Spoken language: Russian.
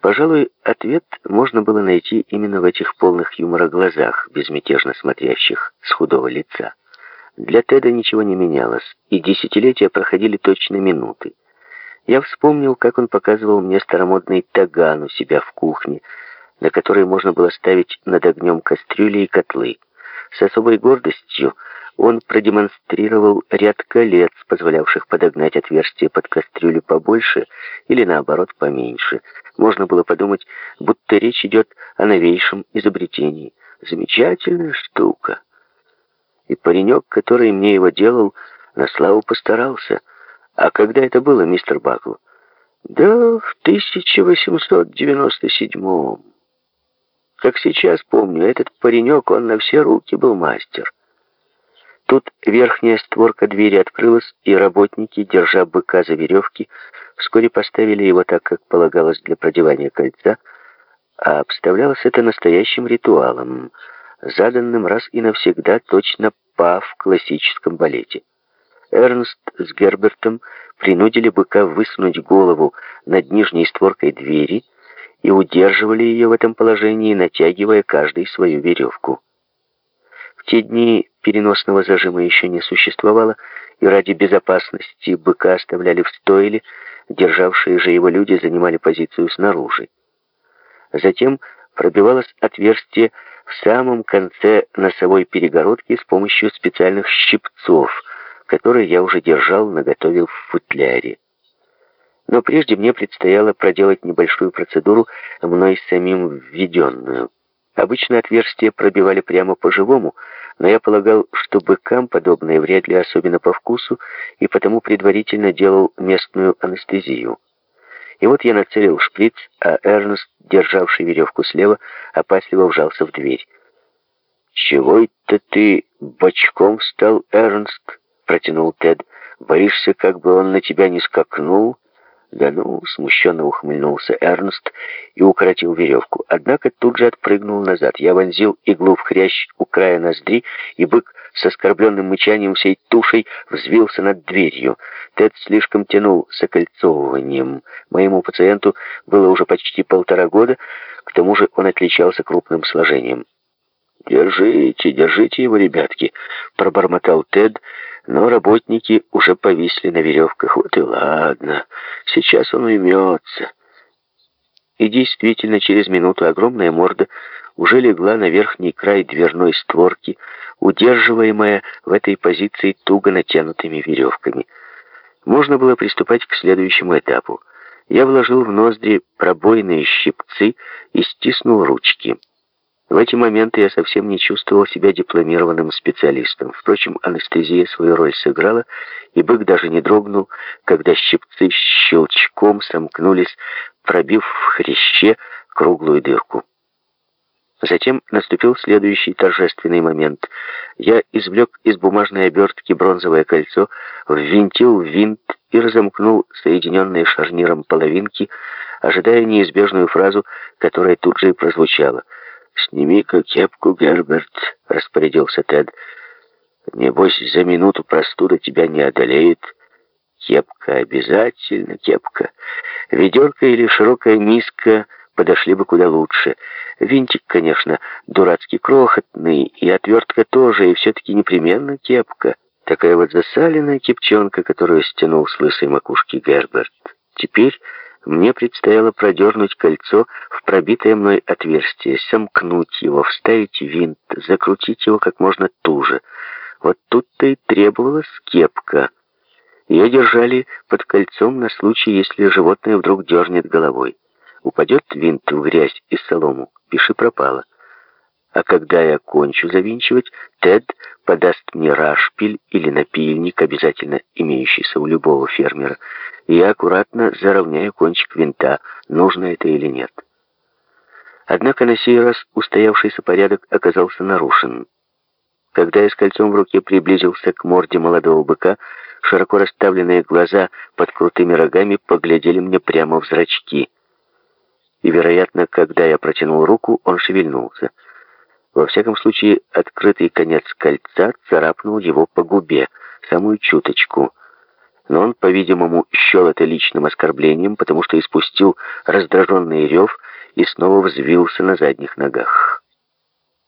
Пожалуй, ответ можно было найти именно в этих полных юмора глазах, безмятежно смотрящих с худого лица. Для Теда ничего не менялось, и десятилетия проходили точно минуты. Я вспомнил, как он показывал мне старомодный таган у себя в кухне, на который можно было ставить над огнем кастрюли и котлы. С особой гордостью он продемонстрировал ряд колец, позволявших подогнать отверстие под кастрюлю побольше или, наоборот, поменьше. Можно было подумать, будто речь идет о новейшем изобретении. Замечательная штука. И паренек, который мне его делал, на славу постарался. А когда это было, мистер Бакл? Да в 1897-м. Как сейчас помню, этот паренек, он на все руки был мастер. Тут верхняя створка двери открылась, и работники, держа быка за веревки, вскоре поставили его так, как полагалось для продевания кольца, а обставлялось это настоящим ритуалом, заданным раз и навсегда точно па в классическом балете. Эрнст с Гербертом принудили быка высунуть голову над нижней створкой двери и удерживали ее в этом положении, натягивая каждый свою веревку. В те дни переносного зажима еще не существовало, и ради безопасности быка оставляли в стойле, державшие же его люди занимали позицию снаружи. Затем пробивалось отверстие в самом конце носовой перегородки с помощью специальных щипцов, которые я уже держал наготове в футляре. Но прежде мне предстояло проделать небольшую процедуру, мной самим введенную. Обычно отверстия пробивали прямо по-живому, но я полагал, что быкам подобное вряд ли особенно по вкусу, и потому предварительно делал местную анестезию. И вот я нацелил шприц, а Эрнст, державший веревку слева, опасливо вжался в дверь. «Чего это ты бочком стал, Эрнст?» — протянул Тед. «Боишься, как бы он на тебя не скакнул?» «Да ну!» — смущенно ухмыльнулся Эрнст и укоротил веревку. Однако тут же отпрыгнул назад. Я вонзил иглу в хрящ у края ноздри, и бык с оскорбленным мычанием всей тушей взвился над дверью. Тед слишком тянул с окольцовыванием. Моему пациенту было уже почти полтора года, к тому же он отличался крупным сложением. «Держите, держите его, ребятки!» — пробормотал Тед, но работники уже повисли на веревках. Вот и ладно, сейчас он уймется. И действительно, через минуту огромная морда уже легла на верхний край дверной створки, удерживаемая в этой позиции туго натянутыми веревками. Можно было приступать к следующему этапу. Я вложил в ноздри пробойные щипцы и стиснул ручки. В эти моменты я совсем не чувствовал себя дипломированным специалистом. Впрочем, анестезия свою роль сыграла, и бык даже не дрогнул, когда щипцы щелчком сомкнулись, пробив в хряще круглую дырку. Затем наступил следующий торжественный момент. Я извлек из бумажной обертки бронзовое кольцо, ввинтил винт и разомкнул соединенные шарниром половинки, ожидая неизбежную фразу, которая тут же и прозвучала — «Сними-ка кепку, Герберт», — распорядился Тед. «Небось, за минуту простуда тебя не одолеет. Кепка обязательно, кепка. Ведерко или широкая миска подошли бы куда лучше. Винтик, конечно, дурацкий крохотный, и отвертка тоже, и все-таки непременно кепка. Такая вот засаленная кепчонка, которую стянул с лысой макушки Герберт. Теперь мне предстояло продернуть кольцо в пробитое мной отверстие, сомкнуть его, вставить винт, закрутить его как можно туже. Вот тут-то и требовалась кепка. Ее держали под кольцом на случай, если животное вдруг дернет головой. Упадет винт в грязь и солому, пиши пропало. А когда я кончу завинчивать, Тед подаст мне рашпиль или напильник, обязательно имеющийся у любого фермера, и я аккуратно заровняю кончик винта, нужно это или нет. Однако на сей раз устоявшийся порядок оказался нарушен. Когда я с кольцом в руке приблизился к морде молодого быка, широко расставленные глаза под крутыми рогами поглядели мне прямо в зрачки. И, вероятно, когда я протянул руку, он шевельнулся. Во всяком случае, открытый конец кольца царапнул его по губе, самую чуточку — но он, по-видимому, счел это личным оскорблением, потому что испустил раздраженный рев и снова взвился на задних ногах.